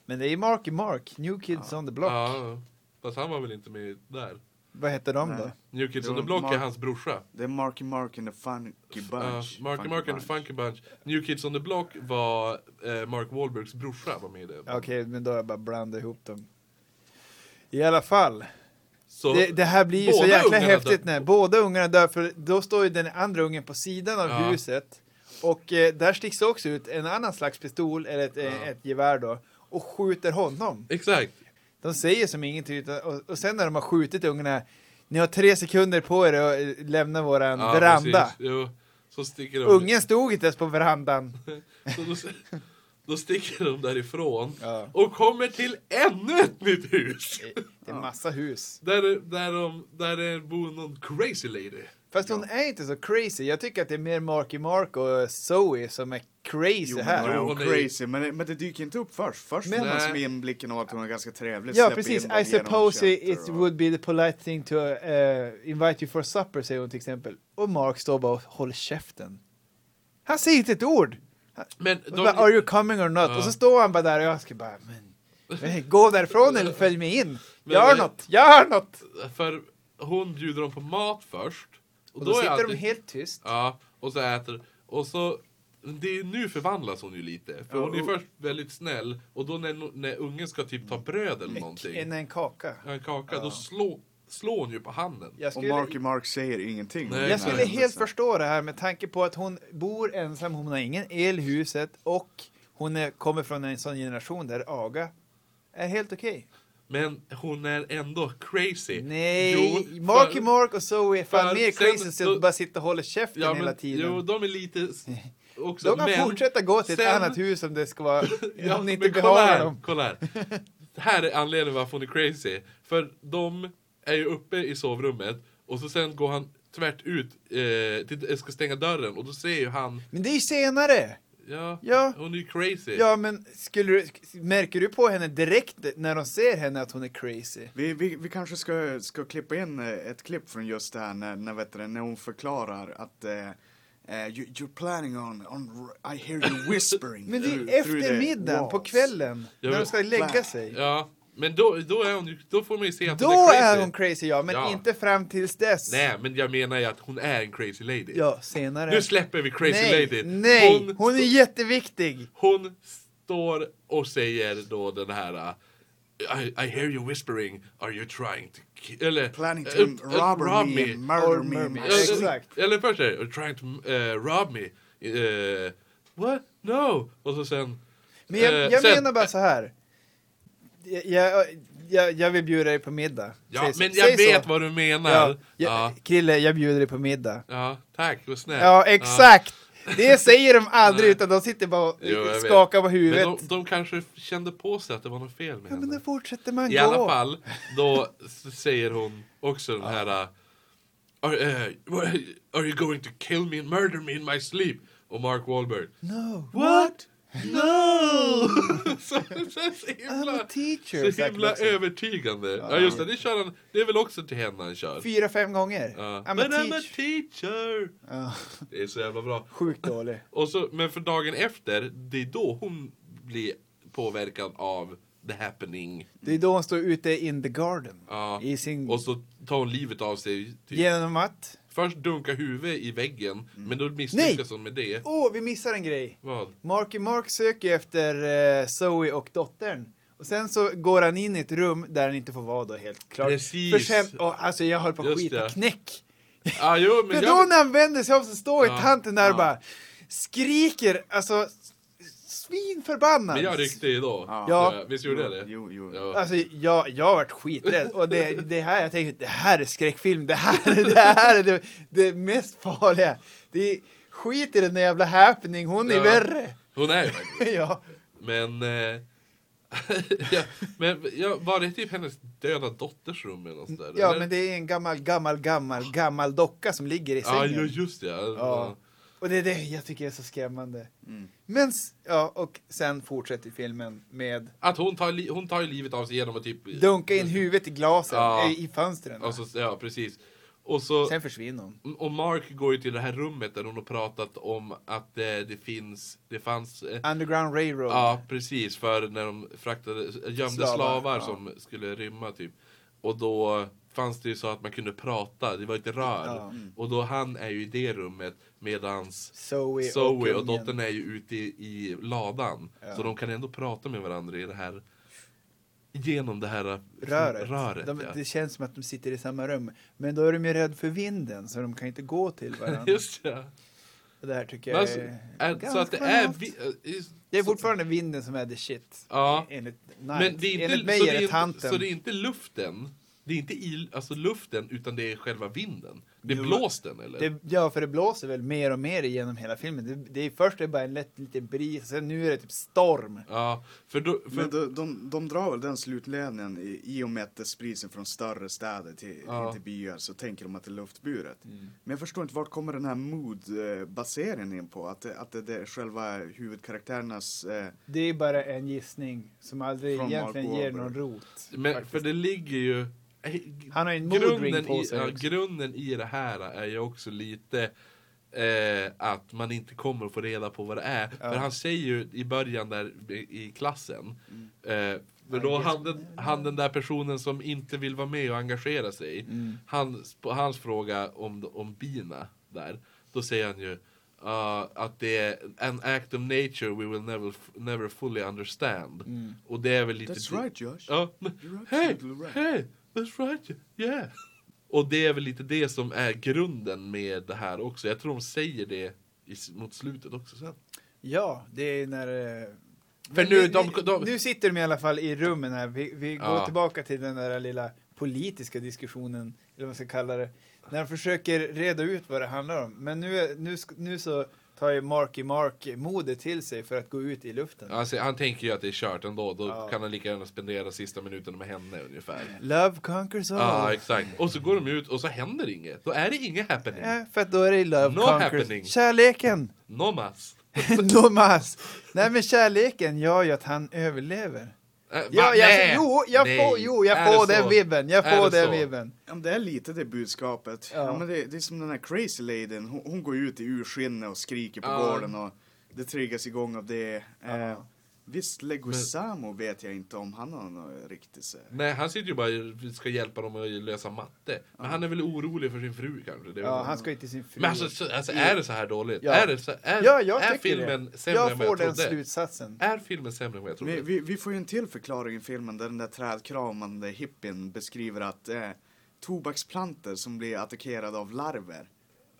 Men det är Marky Mark, New Kids on the Block. ja, fast han var väl inte med där. Vad heter de då? New Kids on the Block är Mark- hans brorsa. Det är Marky Mark and the Funky Ja, Bunch. Marky Mark and the Funky Bunch. New Kids on the Block var eh, Mark Wahlbergs brorsa var med i det. Okej, men då har jag bara blandat ihop dem. I alla fall. Så, Det, det här blir ju så jäkla häftigt dör. när båda ungarna dör, för då står ju den andra ungen på sidan av Ja. huset. Och eh, där sticks också ut en annan slags pistol, eller ett, eh, ett gevär då, och skjuter honom. Exakt. De säger som ingenting, och, och sen när de har skjutit ungarna, ni har tre sekunder på er att eh, lämna våran Ja, veranda. Jo, så sticker de. Ungen stod inte ens på verandan. Så då, då sticker de därifrån Ja. och kommer till ännu ett nytt hus. Det är massa hus. Där, där, de, där det bor någon crazy lady. Fast hon är inte så crazy. Jag tycker att det är mer Marky Mark och Zoe som är crazy Jo, men här. hon Hon crazy, men, det- men det dyker inte upp först. Först Men- får man som inblicken av att hon är ganska trevlig. Ja, precis. I suppose it, och- would be the polite thing to uh, invite you for supper, säger hon till exempel. Och Mark står bara och håller käften. Han säger inte ett ord. Men De... de, Bara, Are you coming or not? Ja. Och så står han bara där och jag ska bara, men, men gå därifrån eller följ med in. Men- Gör men- något, gör något! för hon bjuder dem på mat först. Och då, är sitter alltid- de helt tyst. Ja, och så äter. Och så, det är, nu förvandlas hon ju lite. För hon är och- först väldigt snäll. Och då när, när ungen ska typ ta bröd eller någonting. En, en kaka. En kaka. Då slår, slår hon ju på handen. Jag Och skulle, Marky Mark säger ingenting. Nej, jag nej. skulle helt förstå det här med tanke på att hon bor ensam, hon har ingen el i huset och hon är, kommer från en sån generation där aga är helt okej. Men hon är ändå crazy. Nej, Jo, Marky för- Mark och Zoe är fan mer crazy då- att bara sitta och hålla käften Ja, hela men, tiden. jo, de är lite också. de kan men, fortsätta gå till ett sen- annat hus om det ska vara, Ja, om ni inte behagar här, dem. kolla här. Det här är anledningen varför hon är crazy. För de är ju uppe i sovrummet och så sen går han tvärt ut, eh, till, ska stänga dörren och då ser ju han, Men det är ju senare! Ja, Ja. hon är ju crazy. Ja, men skulle du, märker du på henne direkt när de ser henne att hon är crazy? Vi, vi, vi kanske ska, ska klippa in eh, ett klipp från just det här när, när, vet du, när hon förklarar att eh, eh, you, you're planning on, on, I hear you whispering. Men det är eftermiddagen, på walls." kvällen, när de ska lägga sig. Ja, men då, då, är hon, då får man ju se att Då hon är crazy. är hon crazy, ja, men Ja. inte fram tills dess. Nej, men jag menar ju att hon är en crazy lady. Ja, senare. Nu släpper vi crazy nej, lady. Nej, Hon, hon, är jätteviktig. hon står och säger då den här uh, I, I hear you whispering, are you trying to ki- eller Planning uh, to uh, rob me and Or murder me. murder me. sleep. Exakt. Eller först är det, "Are you trying to uh, rob me. Uh, what? No! Och så sen... Men jag, eh, jag sen- menar bara så här. Jag, jag, jag, vill bjuda dig på middag. Ja, Säg så- men säg jag vet så. vad du menar. Ja, Ja, jag, ja, Krille, jag bjuder dig på middag. tack, vad snällt. Ja, exakt! Det säger de aldrig, utan de sitter bara och Jo, jag vet. skakar på Men huvudet. de, de kanske kände på sig att det var något fel med Ja, men henne. då fortsätter man I gå. alla fall, då s- säger hon också den här... uh, Are, what- are you going to kill me and murder me in my sleep? Och Mark Wahlberg. No, What? No! så, så, så I'm himla, a teacher. så himla också. övertygande. Ja just det, det, kör han, det är väl också till henne han kör. Fyra, fem gånger. Ja. I'm But a I'm a teacher. teacher! Ja, Det är så jävla bra. sjukt dålig. Och så, men för dagen efter, det är då hon blir påverkad av the happening. Det är då hon står ute in the garden. Ja. I sin... Och så tar hon livet av sig. Typ. Genom att... Först dunkar huvudet i väggen, Mm. men då misslyckas hon med det. Åh, vi missar en grej. Vad? Marky Mark söker efter eh, Zoe och dottern. Och sen så går han in i ett rum där han inte får vara då helt klart. Precis. För sen, åh, alltså jag höll på att Just skita det. knäck. Ah, jo, men För jag... då när han vänder sig om så står ju Ja, tanten där och ja. bara skriker, alltså svinförbannad. Men jag ryckte ju då. Ja. Ja. Visst gjorde jag det? Jo, jo. Ja. Alltså jag, jag har varit skiträdd och det, det här, jag tänkte det här är skräckfilm, det här, det här är det, det mest farliga. Det är skit i den där jävla happening, hon är Ja. värre. Hon är faktiskt. Ja. Men... Eh... ja, men ja, var det typ hennes döda dotters rum eller något där? ja, eller? men det är en gammal, gammal, gammal, gammal docka som ligger i Ja, sängen. ja, just det. Ja. Och det är det jag tycker är så skrämmande. Mm. Men, ja, och sen fortsätter filmen med Att hon tar, hon tar ju livet av sig genom att typ... dunka in huvudet i glasen, Ja. i, i fönstren. Och så, ja, precis. Och så... Sen försvinner hon. Och Mark går ju till det här rummet där hon har pratat om att eh, det finns, det fanns eh, Underground Railroad. Ja, precis. För när de fraktade, gömde slavar, Slavar, ja. som skulle rymma typ. Och då fanns det ju så att man kunde prata, det var ett rör. Ja. Och då han är ju i det rummet medans Zoe, Zoe och, ungen. dottern är ju ute i, i ladan. Ja. Så de kan ändå prata med varandra i det här genom det här Röret. röret de, ja. Det känns som att de sitter i samma rum. Men då är de ju rädda för vinden så de kan inte gå till varandra. Just det. Och det här tycker jag alltså, är, är, så att det är... Vi, äh, Det är så- fortfarande vinden som är the shit. Ja. Enligt Knight. Men det är inte, Enligt mig så, är det tanten. så det är inte luften, det är inte i, alltså luften, utan det är själva vinden. Det är Jo, blåsten eller? Det, ja, för det blåser väl mer och mer genom hela filmen. Det, det är först är det bara en lätt liten bris, sen nu är det typ storm. Ja, för då, för, Men de, de, de drar väl den slutledningen i, i och med att det sprids från större städer till, Ja. till byar så tänker de att det är luftburet. Men jag förstår inte vart kommer den här mood-baseringen in på? Att, det- att det, det är själva huvudkaraktärernas... Eh, Det är bara en gissning som aldrig egentligen ger någon rot. men, faktiskt. för det ligger ju... Han har en grunden, på i, sig ja, också. grunden i det här är ju också lite eh, att man inte kommer få reda på vad det är. Ja. För han säger ju i början där i i klassen, Mm. eh, då han den, han den där personen som inte vill vara med och engagera sig, Mm. han, på hans fråga om, om bina där, då säger han ju uh, att det är an act of nature we will never, never fully understand. Mm. Och det är väl lite... That's right Josh. Ja, men, You're hey, absolutely right. hey, that's right, yeah. Och det är väl lite det som är grunden med det här också. Jag tror de säger det i, mot slutet också sen. Ja, det är när... eh, För nu, de- vi- de- nu sitter de i alla fall i rummen här. Vi, vi går Ja. tillbaka till den där lilla politiska diskussionen, eller vad man ska kalla det. När de försöker reda ut vad det handlar om. Men nu, nu, nu så tar ju Marky Mark modet till sig för att gå ut i luften. Alltså, han tänker ju att det är kört ändå. Då Ja. kan han lika gärna spendera sista minuten med henne ungefär. Love conquers all. Ja, exakt. Och så går de ut och så händer inget. Då är det inget happening. Ja, för att då är det love No conquers. happening. Kärleken! No mas. no mas. Nej men kärleken gör ju att han överlever. Va? Ja, jag, Nej. jo, jag Nej. får, jo, jag Är får det den så? vibben. Jag Är får det den så? vibben. Ja, men det är lite det budskapet. Ja. Ja. men det, det är som den här crazy ladyn. Hon, hon går ut i urskinnet och skriker på Ja. gården och det triggas igång av det. Eh, Visst, Leguizamo vet jag inte om han har något riktigt så. Nej, han sitter ju bara och ska hjälpa dem att lösa matte. Men han är väl orolig för sin fru kanske. Ja, han ska ju till sin fru. Men alltså, så, alltså är det så här dåligt? Ja. Är, det så, är, ja, jag är filmen det. sämre än Jag vad får jag den trodde? slutsatsen. Är filmen sämre än vad jag trodde? Vi, vi, vi får ju en till förklaring i filmen där den där trädkramande hippien beskriver att eh, tobaksplantor som blir attackerade av larver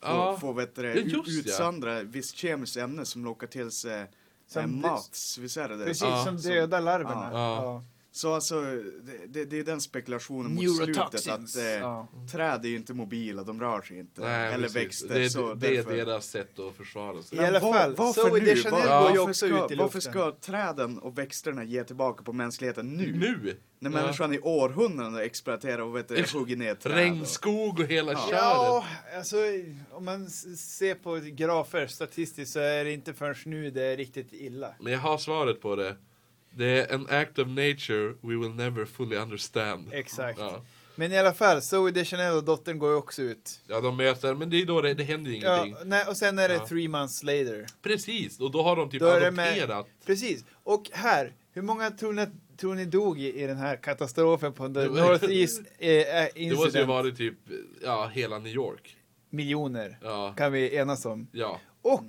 får, Ja. får vet du, Ja, just ja. utsöndra visst kemiskt ämne som lockar till sig Som- mats, visst är det det? Precis, Ja, som dödar larverna. Ja. Ja. Så alltså, det, det, det är den spekulationen mot slutet att eh, Ja. träd är ju inte mobila, de rör sig inte. Nej, eller precis. växter. Det, är- så det är därför- deras sätt att försvara sig. I alla fall, varför Zoe nu? Var- ju varför ska, Varför ska träden och växterna ge tillbaka på mänskligheten nu? Nu! När Ja. människan i århundraden exploaterar och vet hugger ner träd. och- Regnskog och hela köret. Ja, alltså om man ser på grafer statistiskt så är det inte förrän nu det är riktigt illa. Men jag har svaret på det. Det är an act of nature we will never fully understand. Exakt. Ja, Men i alla fall, Zoe Deschanel och dottern går ju också ut. ja de möter, men det är då det, det händer ju Ja, ingenting. nej, och sen är det Ja. three months later. Precis, och då har de typ Då adopterat. Precis. Och här, Hur många tror ni, tror ni dog i, i den här katastrofen på the Det var- Northeast eh, eh, Det måste ju incident? vara typ, ja, hela New York. Miljoner, Ja, kan vi enas om. ja. Och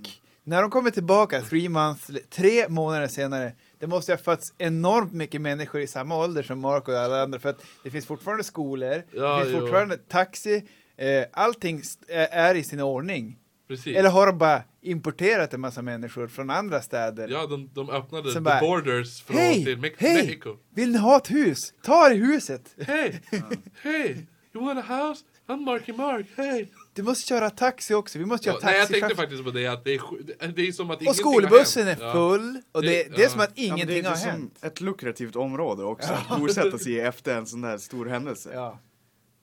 när de kommer tillbaka, three months, tre månader senare, det måste ha fötts enormt mycket människor i samma ålder som Mark och alla andra, för att det finns fortfarande skolor, Ja, det finns jo. fortfarande taxi, eh, allting st- är i sin ordning. Precis. Eller har de bara importerat en massa människor från andra städer? Ja, de, de öppnade Sen the bara, borders från Hej! till Me- Hej! Mexiko. Vill ni ha ett hus? Ta er huset! Hej! Hej! You want a house? I'm Marky Mark, hej! Du måste köra taxi också, vi måste Ja, köra nej, jag taxi. tänkte faktiskt på det att det är, det- det är som att och ingenting skolbussen har är hänt. full, och det, Det- det är ja. som att Ja, ingenting det är har som hänt. ett lukrativt område också, att bosätta sig i efter en sån där stor händelse. Ja.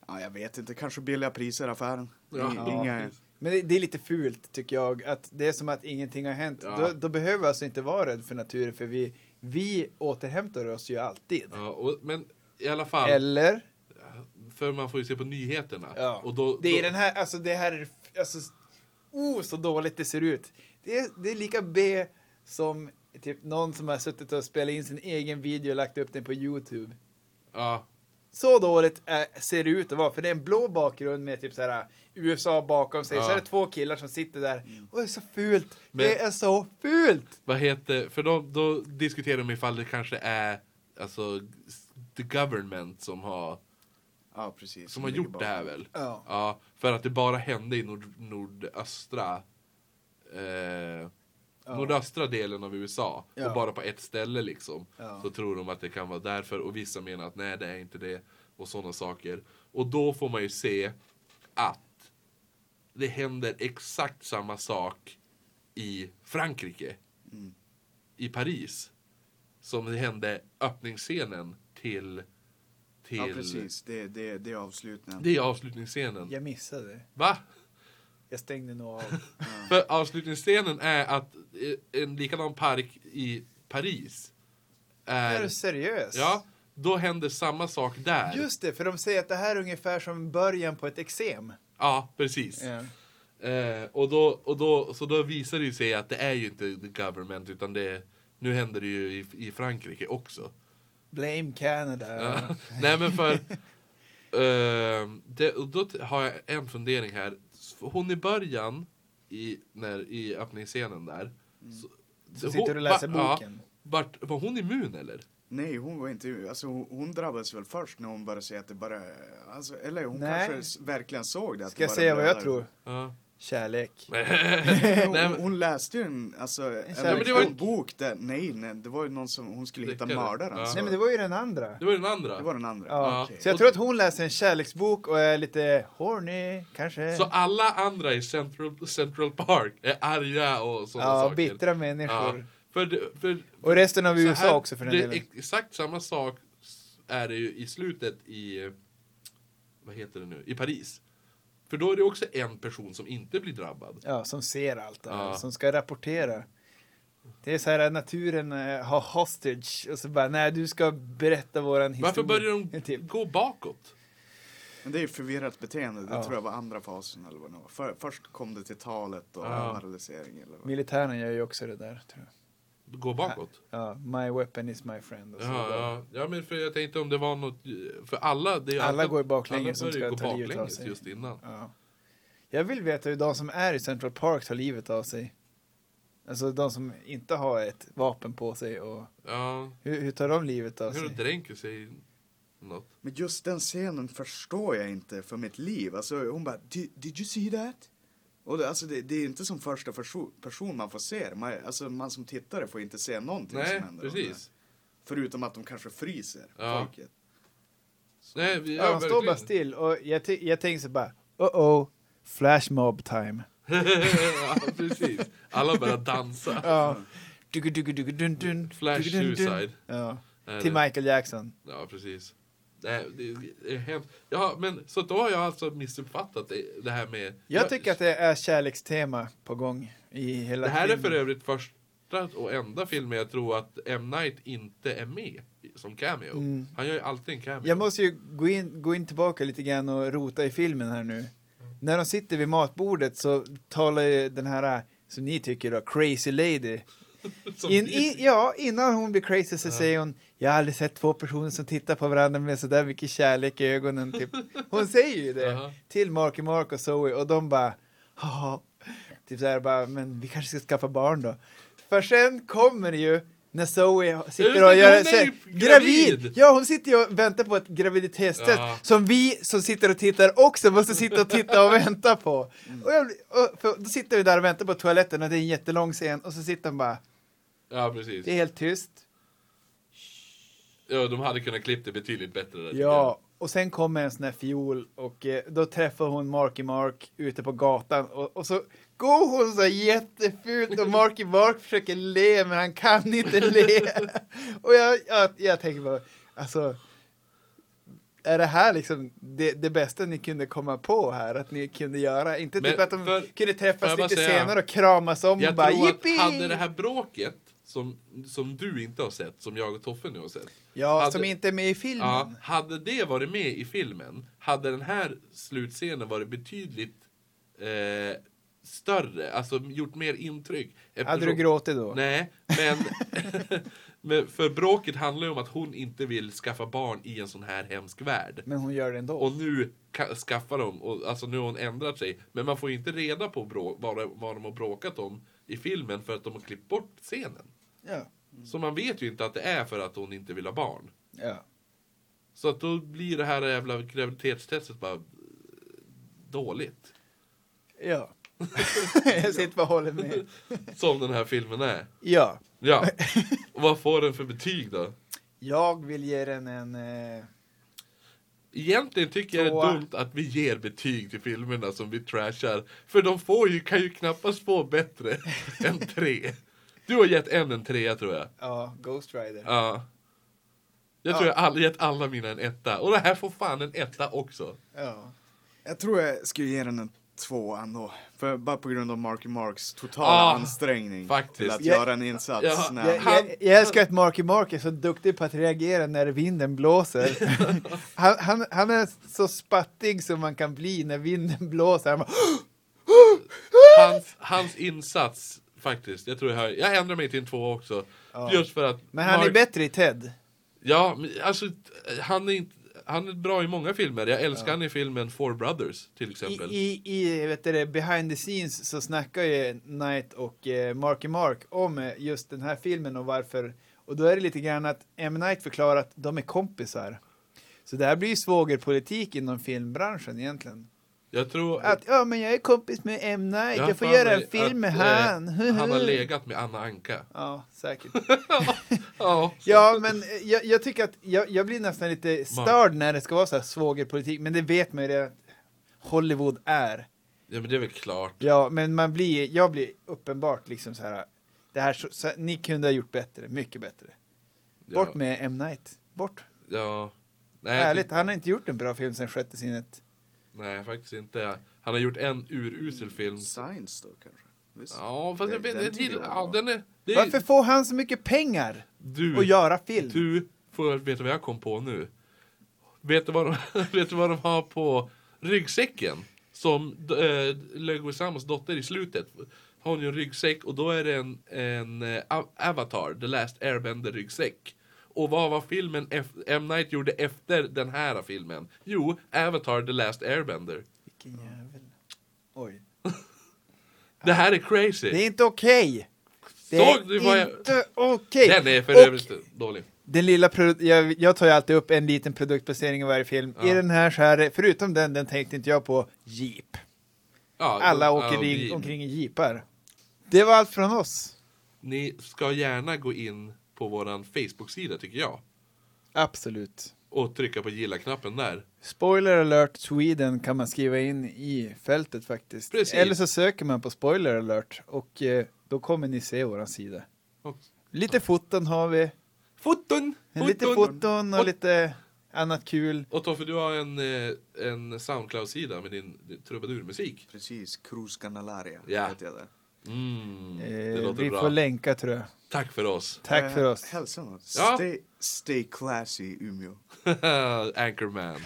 Ja. jag vet inte, kanske billiga priser i affären. Ja. Inga... Men det, det är lite fult tycker jag, att det är som att ingenting har hänt. Ja. Då, då behöver vi alltså inte vara rädd för naturen, för vi, vi återhämtar oss ju alltid. Ja, och, men i alla fall, Eller? För man får ju se på nyheterna. Ja. Och då, Det är då, den här, alltså det här är, alltså, oh så dåligt det ser ut. Det är, det är lika B som typ någon som har suttit och spelat in sin egen video och lagt upp den på Youtube. Ja, Så dåligt äh, ser det ut att vara, för det är en blå bakgrund med typ såhär USA bakom sig, Ja. så är det två killar som sitter där. Och det är så fult! Men- det är så fult! vad heter, för då, då diskuterar de ifall det kanske är alltså the government som har, Ja, precis. som har gjort det här väl? Ja. Ja, för att det bara hände i nord, nordöstra eh, nordöstra delen av USA Ja. och bara på ett ställe liksom. Ja. Så tror de att det kan vara därför och vissa menar att nej det är inte det och sådana saker. Och då får man ju se att det händer exakt samma sak i Frankrike. Mm. I Paris. Som det hände öppningsscenen till, till Ja, precis. Det, det, det är avslutningen. det är avslutningsscenen. Jag missade. Va? Jag stängde nog av. För avslutningsscenen är att eh, en likadan park i Paris Är är... du seriös? Ja, då händer samma sak där. Just det, för de säger att det här är ungefär som början på ett eksem. Ja, precis. Ja. Eh, och då, och då, så då visar det sig att det är ju inte the government utan det nu händer det ju i, i Frankrike också. Blame Canada. Ja. Nej men för eh, det, och då har jag en fundering här. Hon i början i, när, i öppningsscenen där. Så, Så sitter du och läser va- ja, boken. vart, var hon immun eller? Nej, hon var inte alltså hon, hon drabbades väl först när hon började säga att det bara, alltså, eller hon Nej. kanske verkligen såg det. Att Ska det jag säga vad jag tror? Ja. Kärlek. Hon, hon läste ju en, alltså, en, Ja, men det var en bok där, nej, nej, det var ju någon som, hon skulle hitta mördaren. Ja. Nej men det var ju den andra. Det var den andra. det var den andra. Ja. Ja. Okej. Så jag tror att hon läser en kärleksbok och är lite horny, kanske. Så alla andra i Central, Central Park är arga och sådana ja, saker. bittra Ja, människor. för, det- för, Och resten av USA här- också för den det delen. Exakt samma sak är det ju i slutet i, vad heter det nu, i Paris. För då är det också en person som inte blir drabbad. Ja, som ser allt det här, Ja. som ska rapportera. Det är så här att naturen eh, har hostage och så bara, nej du ska berätta våran historia. Varför börjar En de till. gå bakåt? Men det är ju förvirrat beteende, det Ja. tror jag var andra fasen eller vad det var. För, först kom det till talet och Ja. paralysering eller vad. Militären gör ju också det där, tror jag. Gå bakåt? Ja, my weapon is my friend. Ja, ja, ja, men för jag tänkte om det var något, för alla, det är ju Alla alltid- går baklänges alla som ska ta livet av baklänges sig. just innan. Ja. Jag vill veta hur de som är i Central Park tar livet av sig. Alltså de som inte har ett vapen på sig och Ja, hur, hur tar de livet av hur sig? de dränker sig något. Men just den scenen förstår jag inte för mitt liv. Alltså hon bara, did, did you see that? Och det, alltså, det, det är inte som första perso- person man får se det. Man, alltså man som tittare får inte se någonting Nej, som händer. precis. Förutom att de kanske fryser, Ja. folket. Nej, vi, Ja, de står bara still och jag, jag tänker så bara, oh oh, flashmob time. ja, precis. Alla börjar dansa. Ja. Flash suicide. Ja. Till. Michael Jackson. Ja, precis. Det, det, det är hemskt. Ja, men så då har jag alltså missuppfattat det, det här med... Jag tycker att det är kärlekstema på gång i hela Det här är filmen. för övrigt första och enda filmen jag tror att M. Night inte är med som cameo. Mm. Han gör ju alltid en cameo. Jag måste ju gå in, gå in tillbaka lite grann och rota i filmen här nu. När de sitter vid matbordet så talar ju den här, som ni tycker då, crazy lady, In, in, ja, innan hon blir crazy så säger hon Jag har aldrig sett två personer som tittar på varandra med sådär mycket kärlek i ögonen. Typ. Hon säger ju det Jaha. till Marky Mark och Zoe och de bara ja, typ såhär bara, men vi kanske ska skaffa barn då. För sen kommer ju när Zoe sitter och gör så- ju gravid. gravid. Ja, hon sitter ju och väntar på ett graviditetstest Ja. som vi som sitter och tittar också måste sitta och titta och vänta på. Och, jag, och då sitter vi där och väntar på toaletten och det är en jättelång scen och så sitter hon bara, Ja, precis. det är helt tyst. Ja, de hade kunnat klippa det betydligt bättre. där, Ja, och sen kommer en sån här fiol och eh, då träffar hon Marky Mark ute på gatan och, och så går hon så jättefult och Marky Mark försöker le men han kan inte le. och jag, jag, jag tänker bara, alltså är det här liksom det, det bästa ni kunde komma på här att ni kunde göra? Inte typ Men att de för- kunde träffas lite säga- senare och kramas om och bara jippi! hade det här bråket, som, som du inte har sett, som jag och Toffe nu har sett. Ja, hade, som inte är med i filmen. Ja, hade det varit med i filmen, hade den här slutscenen varit betydligt eh, större, alltså gjort mer intryck. Hade Eftersom- du gråtit då? Nej, men, men för bråket handlar ju om att hon inte vill skaffa barn i en sån här hemsk värld. Men hon gör det ändå. Och nu ka- skaffar de, och, alltså nu har hon ändrat sig. Men man får ju inte reda på brå, vad, det- vad de har bråkat om i filmen för att de har klippt bort scenen. ja. Så man vet ju inte att det är för att hon inte vill ha barn. ja. Så att då blir det här jävla graviditetstestet bara eh, dåligt. Ja. jag sitter bara och håller med. Som den här filmen är. Ja. Ja. Och vad får den för betyg då? Jag vill ge den en... Eh, Egentligen tycker jag det är dumt att vi ger betyg till filmerna som vi trashar. För de får ju, kan ju knappast få bättre än tre. Du har gett en en trea tror jag. ja, Ghost Rider. Ja. Jag tror jag har gett alla mina en etta. Och det här får fan en etta också. Ja. Jag tror jag skulle ge den en två ändå. För, bara på grund av Marky Marks totala Ah, ansträngning faktiskt. till att Ja. göra en insats. Ja. när Jag, jag, jag älskar att Marky Mark är så duktig på att reagera när vinden blåser. han, han, han är så spattig som man kan bli när vinden blåser. Han bara, Hans, hans insats faktiskt. Jag tror jag, har, jag ändrar mig till en två också. Just för att... men han är Mark- bättre i Ted. Ja, men alltså han är, inte, han är bra i många filmer. Jag älskar han i filmen Four Brothers till I, exempel. i, i vet du, behind the scenes så snackar ju Knight och eh, Marky Mark om eh, just den här filmen och varför. Och då är det lite grann att M. Night förklarar att de är kompisar. Så det här blir ju svågerpolitik inom filmbranschen egentligen. Jag tror... Att ja, men jag är kompis med M. Night, har jag får göra en film med att, han. eh, han har legat med Anna Anka. Ja, säkert. Ja, Ja, men eh, jag, jag tycker att jag, jag blir nästan lite störd när det ska vara så här svågerpolitik, men det vet man ju redan Hollywood är. ja men det är väl klart. Ja, men man blir, jag blir uppenbart liksom så här, det här så, så, ni kunde ha gjort bättre, mycket bättre. Bort ja. med M. Night, bort. Ja. Nej, jag Ärligt, han har inte gjort en bra film sen sjätte sinnet. Nej, faktiskt inte. Han har gjort en urusel film. Science då kanske? Visst? Ja, fast Den- jag vet den jag ja, den är... Det är Varför får han så mycket pengar du, att göra film? du får veta vad jag kom på nu. Vet du vad de, vet du vad de har på ryggsäcken? Som äh, Leguizamos dotter i slutet. Har hon ju en ryggsäck och då är det en, en A- Avatar, The Last Airbender ryggsäck. Och vad var filmen ef- M. Night gjorde efter den här filmen? Jo, Avatar, The Last Airbender. Vilken jävel. Oj. Det här är crazy. Det är inte okej. Det Såg du vad är jag- inte okej. Den är för övrigt dålig. Den lilla jag, jag tar ju alltid upp en liten produktplacering i varje film. I Ja. den här så här, förutom den, den tänkte inte jag på Jeep. Ja, Alla ja, åker ring, omkring i jeepar. Det var allt från oss. Ni ska gärna gå in på våran Facebook-sida tycker jag. Absolut. Och trycka på gilla-knappen där. Spoiler alert Sweden kan man skriva in i fältet faktiskt. Precis. Eller så söker man på spoiler alert och eh, då kommer ni se våran sida. Och- Lite foton har vi. Foton! Lite foton. foton och Och- lite annat kul. Och Toffe, du har en, eh, en Soundcloud-sida med din, din trubadurmusik. Precis, Cruz Canalaria Ja. heter jag där. Mm, eh, vi bra. får länka tror jag. Tack för oss. Tack för oss. Eh, hälsa något. Ja? Stay, stay classy Umeå. Anchorman.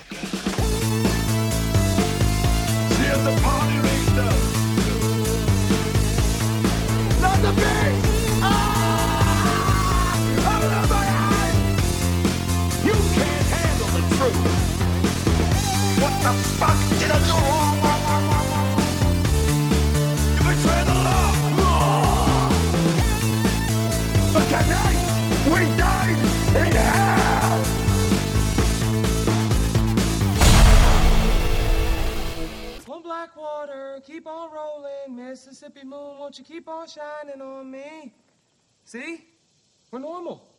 What the fuck did I do? Keep on rolling. Mississippi moon, won't you keep on shining on me? See? We're normal.